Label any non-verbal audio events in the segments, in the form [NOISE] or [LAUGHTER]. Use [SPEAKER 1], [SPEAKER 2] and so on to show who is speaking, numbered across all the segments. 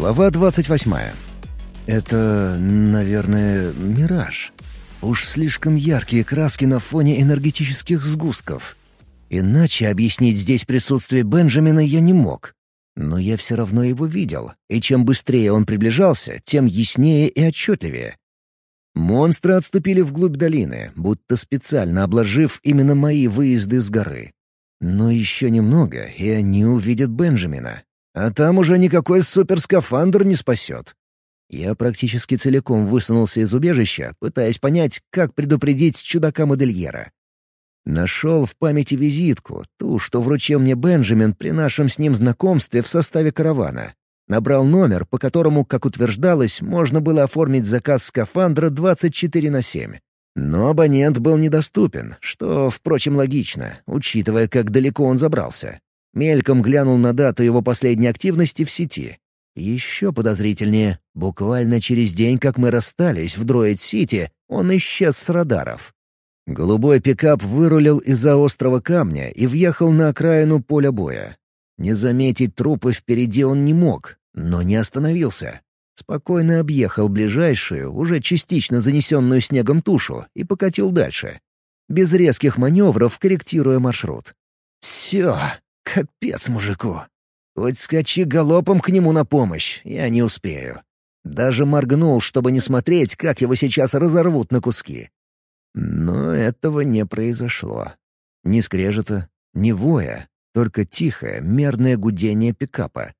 [SPEAKER 1] Глава 28. Это, наверное, мираж. Уж слишком яркие краски на фоне энергетических сгустков. Иначе объяснить здесь присутствие Бенджамина я не мог. Но я все равно его видел, и чем быстрее он приближался, тем яснее и отчетливее. Монстры отступили вглубь долины, будто специально обложив именно мои выезды с горы. Но еще немного, и они увидят Бенджамина. А там уже никакой суперскафандр не спасет. Я практически целиком высунулся из убежища, пытаясь понять, как предупредить чудака-модельера. Нашел в памяти визитку, ту, что вручил мне Бенджамин при нашем с ним знакомстве в составе каравана. Набрал номер, по которому, как утверждалось, можно было оформить заказ скафандра 24 на 7. Но абонент был недоступен, что, впрочем, логично, учитывая, как далеко он забрался. Мельком глянул на дату его последней активности в сети. Еще подозрительнее, буквально через день, как мы расстались в Дроид-Сити, он исчез с радаров. Голубой пикап вырулил из-за острого камня и въехал на окраину поля боя. Не заметить трупы впереди он не мог, но не остановился. Спокойно объехал ближайшую, уже частично занесенную снегом тушу и покатил дальше. Без резких маневров, корректируя маршрут. «Все, Капец мужику. Хоть скачи галопом к нему на помощь, я не успею. Даже моргнул, чтобы не смотреть, как его сейчас разорвут на куски. Но этого не произошло. Ни скрежета, ни воя, только тихое, мерное гудение пикапа.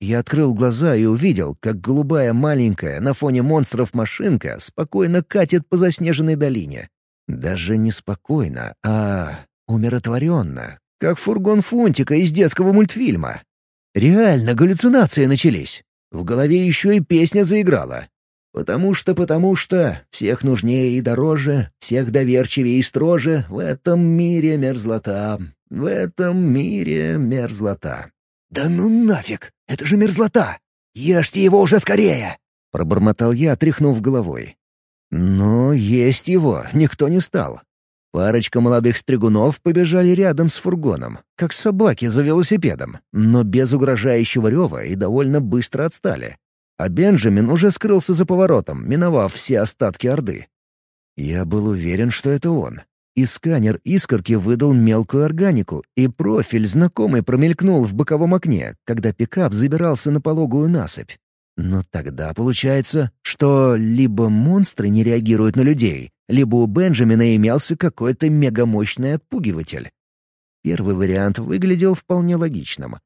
[SPEAKER 1] Я открыл глаза и увидел, как голубая маленькая на фоне монстров машинка спокойно катит по заснеженной долине. Даже не спокойно, а умиротворенно, как фургон Фунтика из детского мультфильма. Реально галлюцинации начались. В голове еще и песня заиграла. Потому что, потому что, всех нужнее и дороже, всех доверчивее и строже, в этом мире мерзлота, в этом мире мерзлота. «Да ну нафиг! Это же мерзлота! Ешьте его уже скорее!» — пробормотал я, тряхнув головой. Но есть его никто не стал. Парочка молодых стригунов побежали рядом с фургоном, как собаки за велосипедом, но без угрожающего рева и довольно быстро отстали. А Бенджамин уже скрылся за поворотом, миновав все остатки Орды. Я был уверен, что это он. И сканер искорки выдал мелкую органику, и профиль знакомый промелькнул в боковом окне, когда пикап забирался на пологую насыпь. Но тогда получается, что либо монстры не реагируют на людей, либо у Бенджамина имелся какой-то мегамощный отпугиватель. Первый вариант выглядел вполне логичным.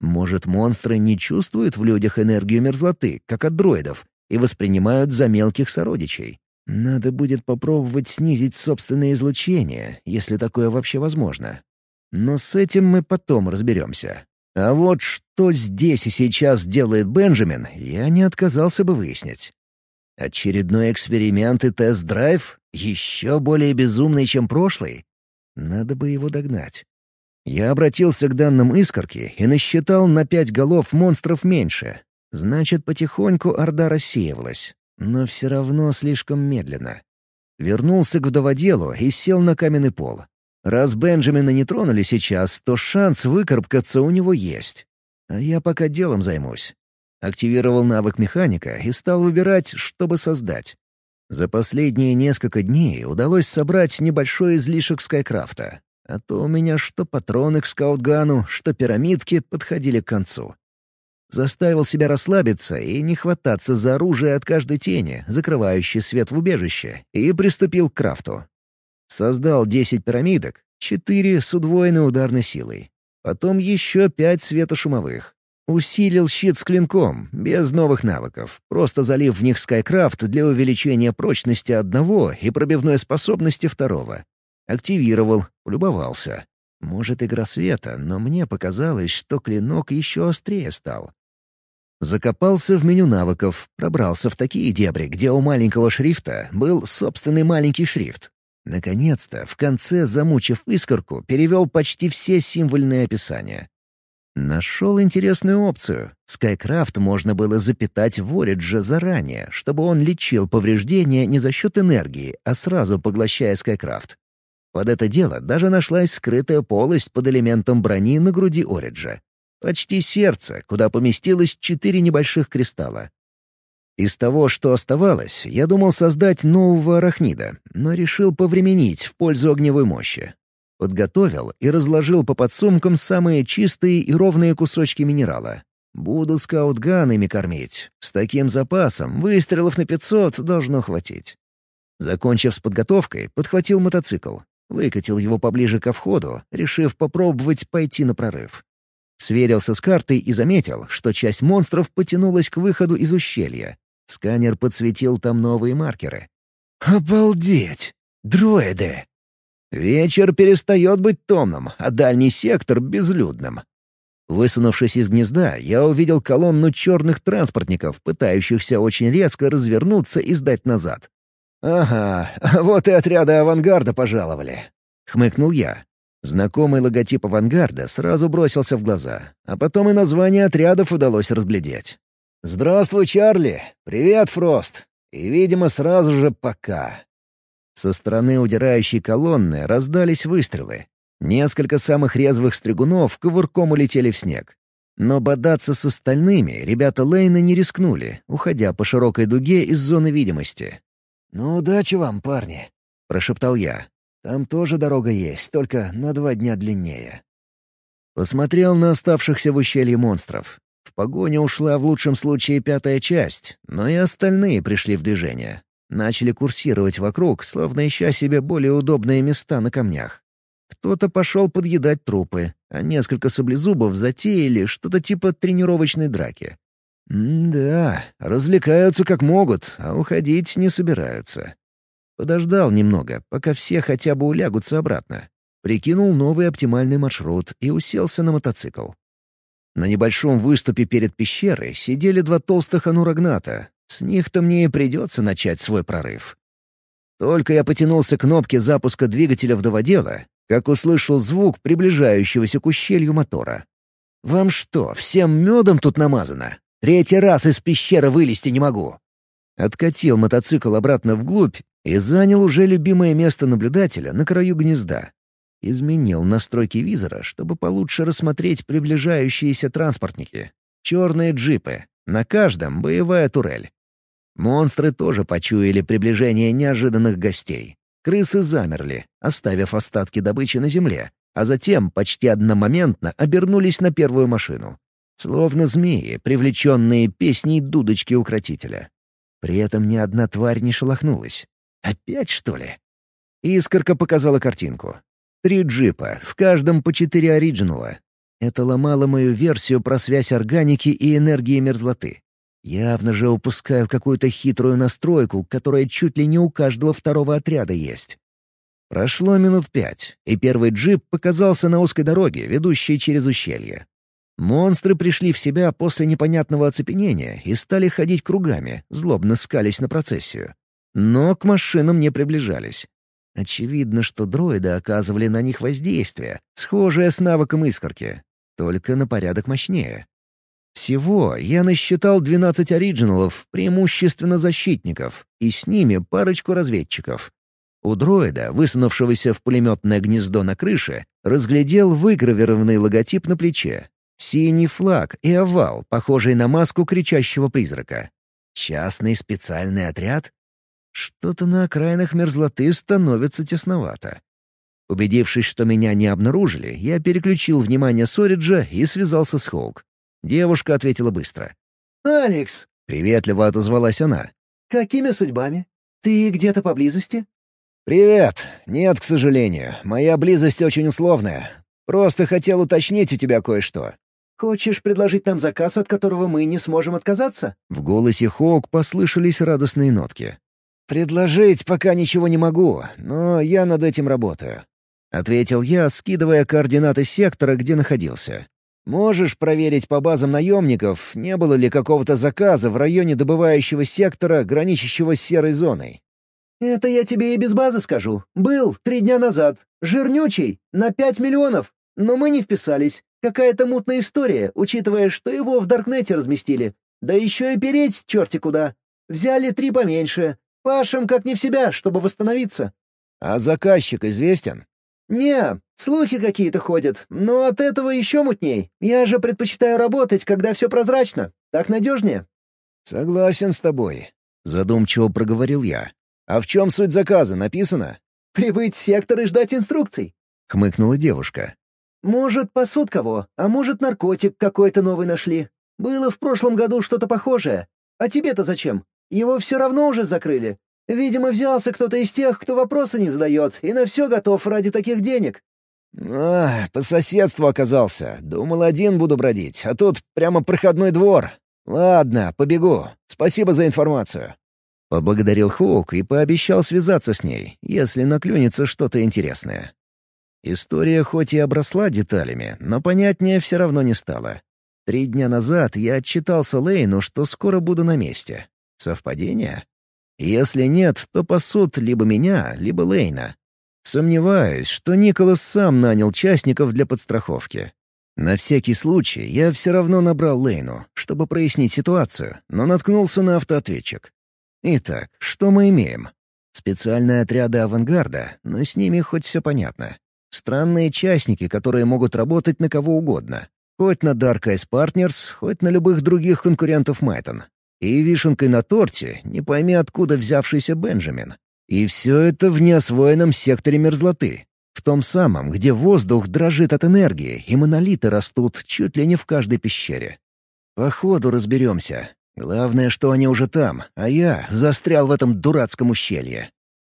[SPEAKER 1] Может, монстры не чувствуют в людях энергию мерзлоты, как от дроидов, и воспринимают за мелких сородичей. Надо будет попробовать снизить собственное излучение, если такое вообще возможно. Но с этим мы потом разберемся. А вот что здесь и сейчас делает Бенджамин, я не отказался бы выяснить. Очередной эксперимент и тест-драйв? Еще более безумный, чем прошлый? Надо бы его догнать. Я обратился к данным искорки и насчитал на пять голов монстров меньше. Значит, потихоньку Орда рассеивалась. Но все равно слишком медленно. Вернулся к вдоводелу и сел на каменный пол. Раз Бенджамина не тронули сейчас, то шанс выкарабкаться у него есть. А я пока делом займусь. Активировал навык механика и стал выбирать, чтобы создать. За последние несколько дней удалось собрать небольшой излишек Скайкрафта. А то у меня что патроны к скаутгану, что пирамидки подходили к концу. Заставил себя расслабиться и не хвататься за оружие от каждой тени, закрывающей свет в убежище, и приступил к крафту. Создал 10 пирамидок, 4 с удвоенной ударной силой. Потом еще 5 светошумовых, Усилил щит с клинком, без новых навыков, просто залив в них Скайкрафт для увеличения прочности одного и пробивной способности второго. Активировал, полюбовался. Может, игра света, но мне показалось, что клинок еще острее стал. Закопался в меню навыков, пробрался в такие дебри, где у маленького шрифта был собственный маленький шрифт. Наконец-то, в конце, замучив искорку, перевел почти все символьные описания. Нашел интересную опцию. Скайкрафт можно было запитать в Оридже заранее, чтобы он лечил повреждения не за счет энергии, а сразу поглощая Скайкрафт. Под это дело даже нашлась скрытая полость под элементом брони на груди Ориджа. Почти сердце, куда поместилось четыре небольших кристалла. Из того, что оставалось, я думал создать нового арахнида, но решил повременить в пользу огневой мощи. Подготовил и разложил по подсумкам самые чистые и ровные кусочки минерала. Буду скаутганами кормить. С таким запасом выстрелов на 500 должно хватить. Закончив с подготовкой, подхватил мотоцикл. Выкатил его поближе ко входу, решив попробовать пойти на прорыв. Сверился с картой и заметил, что часть монстров потянулась к выходу из ущелья. Сканер подсветил там новые маркеры. «Обалдеть! Дроиды!» Вечер перестает быть томным, а дальний сектор — безлюдным. Высунувшись из гнезда, я увидел колонну черных транспортников, пытающихся очень резко развернуться и сдать назад. «Ага, [LAUGHS] вот и отряды авангарда пожаловали», — хмыкнул я. Знакомый логотип авангарда сразу бросился в глаза, а потом и название отрядов удалось разглядеть. «Здравствуй, Чарли! Привет, Фрост! И, видимо, сразу же пока!» Со стороны удирающей колонны раздались выстрелы. Несколько самых резвых стригунов ковырком улетели в снег. Но бодаться с остальными ребята Лейна не рискнули, уходя по широкой дуге из зоны видимости. «Ну, удачи вам, парни», — прошептал я. «Там тоже дорога есть, только на два дня длиннее». Посмотрел на оставшихся в ущелье монстров. В погоню ушла в лучшем случае пятая часть, но и остальные пришли в движение. Начали курсировать вокруг, словно ища себе более удобные места на камнях. Кто-то пошел подъедать трупы, а несколько саблезубов затеяли что-то типа тренировочной драки. М-да, развлекаются как могут, а уходить не собираются. Подождал немного, пока все хотя бы улягутся обратно. Прикинул новый оптимальный маршрут и уселся на мотоцикл. На небольшом выступе перед пещерой сидели два толстых анурагната. С них-то мне и придется начать свой прорыв. Только я потянулся к кнопке запуска двигателя вдоводела, как услышал звук приближающегося к ущелью мотора. «Вам что, всем медом тут намазано? Третий раз из пещеры вылезти не могу!» Откатил мотоцикл обратно вглубь и занял уже любимое место наблюдателя на краю гнезда. Изменил настройки визора, чтобы получше рассмотреть приближающиеся транспортники. Черные джипы. На каждом боевая турель. Монстры тоже почуяли приближение неожиданных гостей. Крысы замерли, оставив остатки добычи на земле, а затем почти одномоментно обернулись на первую машину. Словно змеи, привлеченные песней дудочки укротителя. При этом ни одна тварь не шелохнулась. Опять, что ли? Искорка показала картинку. Три джипа, в каждом по четыре оригинала. Это ломало мою версию про связь органики и энергии мерзлоты. Явно же упускаю какую-то хитрую настройку, которая чуть ли не у каждого второго отряда есть. Прошло минут пять, и первый джип показался на узкой дороге, ведущей через ущелье. Монстры пришли в себя после непонятного оцепенения и стали ходить кругами, злобно скались на процессию. Но к машинам не приближались. Очевидно, что дроиды оказывали на них воздействие, схожее с навыком искорки, только на порядок мощнее. Всего я насчитал 12 оригиналов, преимущественно защитников, и с ними парочку разведчиков. У дроида, высунувшегося в пулеметное гнездо на крыше, разглядел выгравированный логотип на плече. Синий флаг и овал, похожий на маску кричащего призрака. Частный специальный отряд? Что-то на окраинах мерзлоты становится тесновато. Убедившись, что меня не обнаружили, я переключил внимание Сориджа и связался с Хоук. Девушка ответила быстро.
[SPEAKER 2] «Алекс!»
[SPEAKER 1] — приветливо отозвалась она.
[SPEAKER 2] «Какими судьбами? Ты где-то поблизости?»
[SPEAKER 1] «Привет. Нет, к сожалению. Моя близость очень условная. Просто хотел уточнить у тебя кое-что».
[SPEAKER 2] «Хочешь предложить нам заказ, от которого мы не сможем отказаться?»
[SPEAKER 1] В голосе Хоук послышались радостные нотки. «Предложить пока ничего не могу, но я над этим работаю», — ответил я, скидывая координаты сектора, где находился. Можешь проверить по базам наемников, не было ли какого-то заказа в районе добывающего сектора, граничащего с серой зоной?»
[SPEAKER 2] «Это я тебе и без базы скажу. Был три дня назад. Жирнючий, на пять миллионов. Но мы не вписались. Какая-то мутная история, учитывая, что его в Даркнете разместили. Да еще и переть черти куда. Взяли три поменьше. Пашем как не в себя, чтобы восстановиться».
[SPEAKER 1] «А заказчик известен?»
[SPEAKER 2] «Не, слухи какие-то ходят, но от этого еще мутней. Я же предпочитаю работать, когда все прозрачно. Так надежнее».
[SPEAKER 1] «Согласен с тобой», — задумчиво проговорил я. «А в чем суть заказа, написано?»
[SPEAKER 2] «Прибыть в сектор и ждать инструкций», —
[SPEAKER 1] хмыкнула девушка.
[SPEAKER 2] «Может, пасут кого, а может, наркотик какой-то новый нашли. Было в прошлом году что-то похожее. А тебе-то зачем? Его все равно уже закрыли. Видимо, взялся кто-то из тех, кто вопросы не задает, и на все готов ради таких денег».
[SPEAKER 1] «А, по соседству оказался. Думал, один буду бродить, а тут прямо проходной двор. Ладно, побегу. Спасибо за информацию». Поблагодарил Хоук и пообещал связаться с ней, если наклюнется что-то интересное. История хоть и обросла деталями, но понятнее все равно не стало. Три дня назад я отчитался Лейну, что скоро буду на месте. Совпадение? Если нет, то по суд либо меня, либо Лейна. Сомневаюсь, что Николас сам нанял частников для подстраховки. На всякий случай я все равно набрал Лейну, чтобы прояснить ситуацию, но наткнулся на автоответчик. Итак, что мы имеем? Специальные отряды авангарда, но с ними хоть все понятно. Странные частники, которые могут работать на кого угодно. Хоть на Dark Eyes Partners, хоть на любых других конкурентов Майтон. И вишенкой на торте, не пойми откуда взявшийся Бенджамин. И все это в неосвоенном секторе мерзлоты. В том самом, где воздух дрожит от энергии, и монолиты растут чуть ли не в каждой пещере. По ходу разберемся. Главное, что они уже там, а я застрял в этом дурацком ущелье.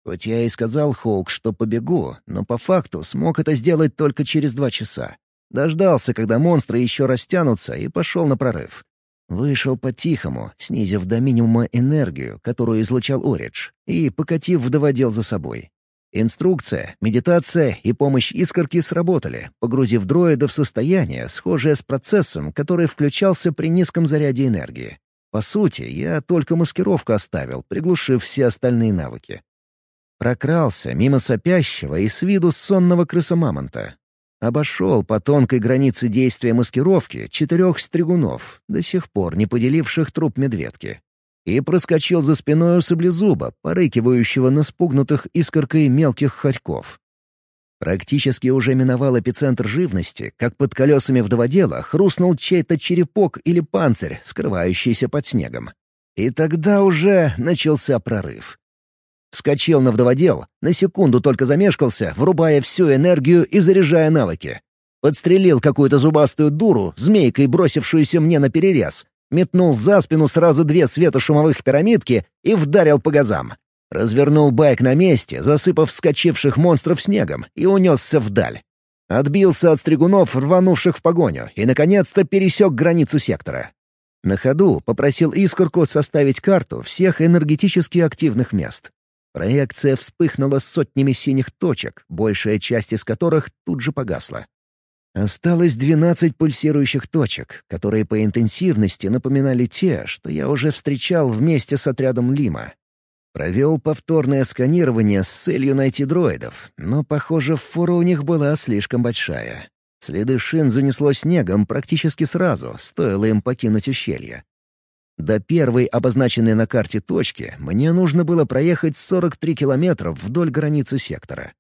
[SPEAKER 1] Хоть я и сказал Хоук, что побегу, но по факту смог это сделать только через два часа. Дождался, когда монстры еще растянутся, и пошел на прорыв. Вышел по-тихому, снизив до минимума энергию, которую излучал Оридж, и покатив вдоводел за собой. Инструкция, медитация и помощь искорки сработали, погрузив дроида в состояние, схожее с процессом, который включался при низком заряде энергии. По сути, я только маскировку оставил, приглушив все остальные навыки. Прокрался мимо сопящего и с виду сонного крысомамонта, Обошел по тонкой границе действия маскировки четырех стригунов, до сих пор не поделивших труп медведки. И проскочил за спиной у саблезуба, порыкивающего на спугнутых искоркой мелких хорьков. Практически уже миновал эпицентр живности, как под колесами вдоводела хрустнул чей-то черепок или панцирь, скрывающийся под снегом. И тогда уже начался прорыв. Вскочил на вдоводел, на секунду только замешкался, врубая всю энергию и заряжая навыки. Подстрелил какую-то зубастую дуру, змейкой бросившуюся мне на перерез. Метнул за спину сразу две светошумовых пирамидки и вдарил по газам. Развернул байк на месте, засыпав вскочивших монстров снегом, и унесся вдаль. Отбился от стригунов, рванувших в погоню, и, наконец-то, пересек границу сектора. На ходу попросил Искорку составить карту всех энергетически активных мест. Проекция вспыхнула сотнями синих точек, большая часть из которых тут же погасла. Осталось двенадцать пульсирующих точек, которые по интенсивности напоминали те, что я уже встречал вместе с отрядом Лима. Провел повторное сканирование с целью найти дроидов, но, похоже, фора у них была слишком большая. Следы шин занесло снегом практически сразу, стоило им покинуть ущелье. До первой обозначенной на карте точки мне нужно было проехать 43 километра вдоль границы сектора.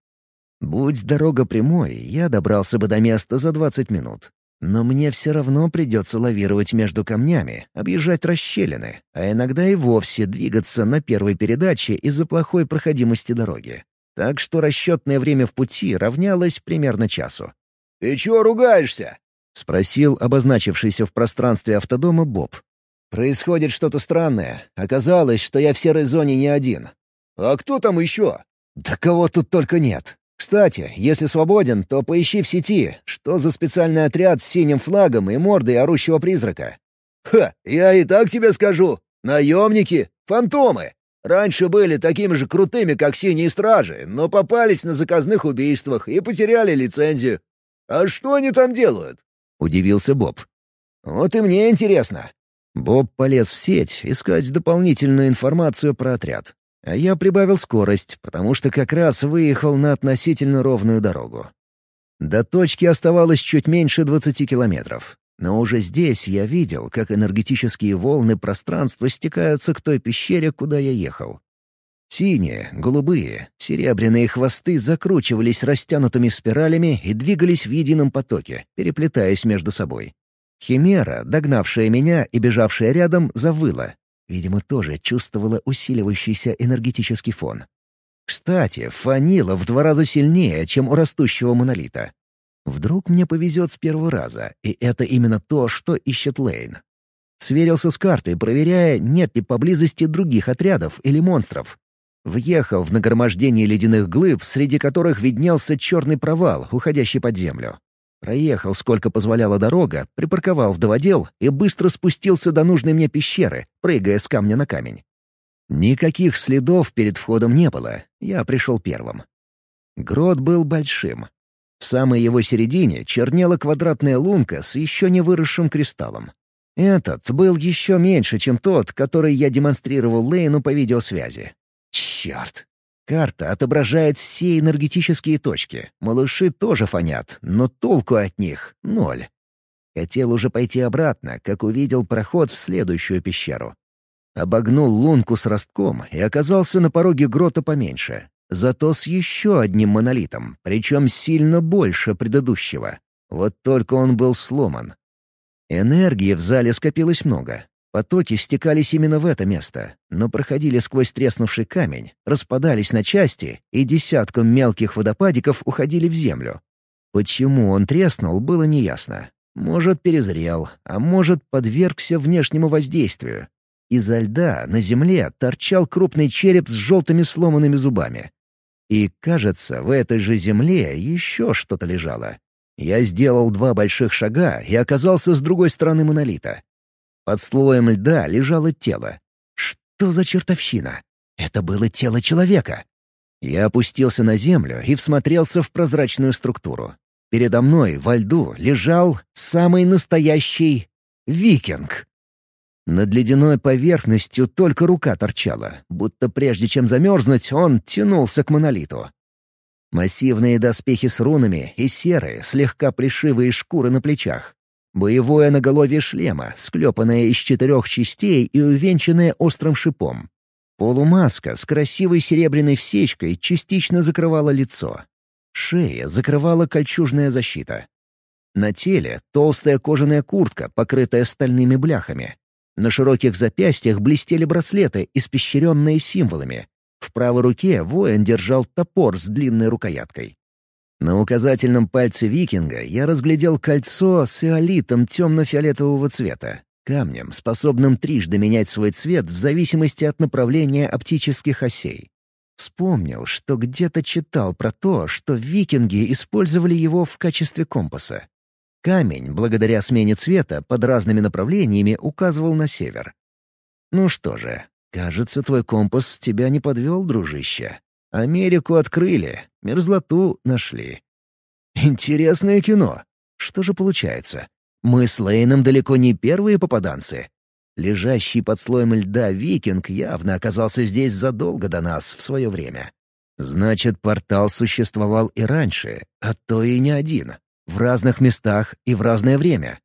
[SPEAKER 1] Будь дорога прямой, я добрался бы до места за 20 минут. Но мне все равно придется лавировать между камнями, объезжать расщелины, а иногда и вовсе двигаться на первой передаче из-за плохой проходимости дороги. Так что расчетное время в пути равнялось примерно часу.
[SPEAKER 3] «Ты чего ругаешься?»
[SPEAKER 1] — спросил обозначившийся в пространстве автодома Боб, Происходит что-то странное. Оказалось, что я в серой зоне не один.
[SPEAKER 3] А кто там еще?
[SPEAKER 1] Да кого тут только нет. Кстати, если свободен, то поищи в сети, что за специальный отряд с синим флагом и мордой орущего призрака.
[SPEAKER 3] Ха, я и так тебе скажу. Наемники, фантомы. Раньше были такими же крутыми, как синие стражи, но попались на заказных убийствах и потеряли лицензию. А что они там делают?
[SPEAKER 1] Удивился Боб. Вот и мне интересно. Боб полез в сеть искать дополнительную информацию про отряд. А я прибавил скорость, потому что как раз выехал на относительно ровную дорогу. До точки оставалось чуть меньше 20 километров. Но уже здесь я видел, как энергетические волны пространства стекаются к той пещере, куда я ехал. Синие, голубые, серебряные хвосты закручивались растянутыми спиралями и двигались в едином потоке, переплетаясь между собой. Химера, догнавшая меня и бежавшая рядом, завыла. Видимо, тоже чувствовала усиливающийся энергетический фон. Кстати, фанила в два раза сильнее, чем у растущего монолита. Вдруг мне повезет с первого раза, и это именно то, что ищет Лейн. Сверился с картой, проверяя, нет ли поблизости других отрядов или монстров. Въехал в нагромождение ледяных глыб, среди которых виднелся черный провал, уходящий под землю. Проехал, сколько позволяла дорога, припарковал вдоводел и быстро спустился до нужной мне пещеры, прыгая с камня на камень. Никаких следов перед входом не было, я пришел первым. Грот был большим. В самой его середине чернела квадратная лунка с еще не выросшим кристаллом. Этот был еще меньше, чем тот, который я демонстрировал Лейну по видеосвязи. Черт! Карта отображает все энергетические точки. Малыши тоже фонят, но толку от них — ноль. Хотел уже пойти обратно, как увидел проход в следующую пещеру. Обогнул лунку с ростком и оказался на пороге грота поменьше. Зато с еще одним монолитом, причем сильно больше предыдущего. Вот только он был сломан. Энергии в зале скопилось много, Потоки стекались именно в это место, но проходили сквозь треснувший камень, распадались на части и десятком мелких водопадиков уходили в землю. Почему он треснул, было неясно. Может, перезрел, а может, подвергся внешнему воздействию. Изо льда на земле торчал крупный череп с желтыми сломанными зубами. И, кажется, в этой же земле еще что-то лежало. Я сделал два больших шага и оказался с другой стороны монолита. Под слоем льда лежало тело. Что за чертовщина? Это было тело человека. Я опустился на землю и всмотрелся в прозрачную структуру. Передо мной во льду лежал самый настоящий викинг. Над ледяной поверхностью только рука торчала, будто прежде чем замерзнуть, он тянулся к монолиту. Массивные доспехи с рунами и серые, слегка плешивые шкуры на плечах. Боевое наголовье шлема, склепанное из четырех частей и увенчанное острым шипом. Полумаска с красивой серебряной всечкой частично закрывала лицо. Шея закрывала кольчужная защита. На теле толстая кожаная куртка, покрытая стальными бляхами. На широких запястьях блестели браслеты, испещренные символами. В правой руке воин держал топор с длинной рукояткой. На указательном пальце викинга я разглядел кольцо с иолитом темно-фиолетового цвета, камнем, способным трижды менять свой цвет в зависимости от направления оптических осей. Вспомнил, что где-то читал про то, что викинги использовали его в качестве компаса. Камень, благодаря смене цвета, под разными направлениями указывал на север. «Ну что же, кажется, твой компас тебя не подвел, дружище. Америку открыли, мерзлоту нашли. Интересное кино. Что же получается? Мы с Лейном далеко не первые попаданцы. Лежащий под слоем льда викинг явно оказался здесь задолго до нас в свое время. Значит, портал существовал и раньше, а то и не один. В разных местах и в разное время.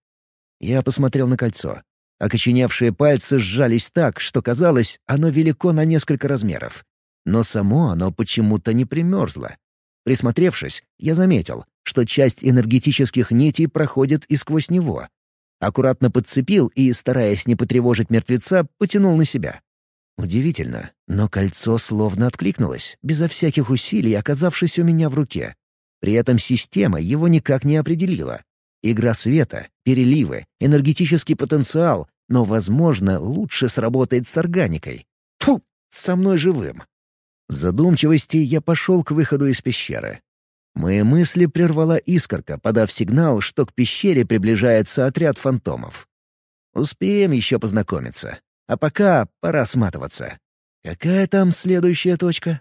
[SPEAKER 1] Я посмотрел на кольцо. Окоченевшие пальцы сжались так, что казалось, оно велико на несколько размеров. Но само оно почему-то не примерзло. Присмотревшись, я заметил, что часть энергетических нитей проходит и сквозь него. Аккуратно подцепил и, стараясь не потревожить мертвеца, потянул на себя. Удивительно, но кольцо словно откликнулось, безо всяких усилий оказавшись у меня в руке. При этом система его никак не определила. Игра света, переливы, энергетический потенциал, но, возможно, лучше сработает с органикой. Фу, со мной живым. В задумчивости я пошел к выходу из пещеры. Мои мысли прервала искорка, подав сигнал, что к пещере приближается отряд фантомов. Успеем еще познакомиться. А пока пора сматываться. Какая там следующая точка?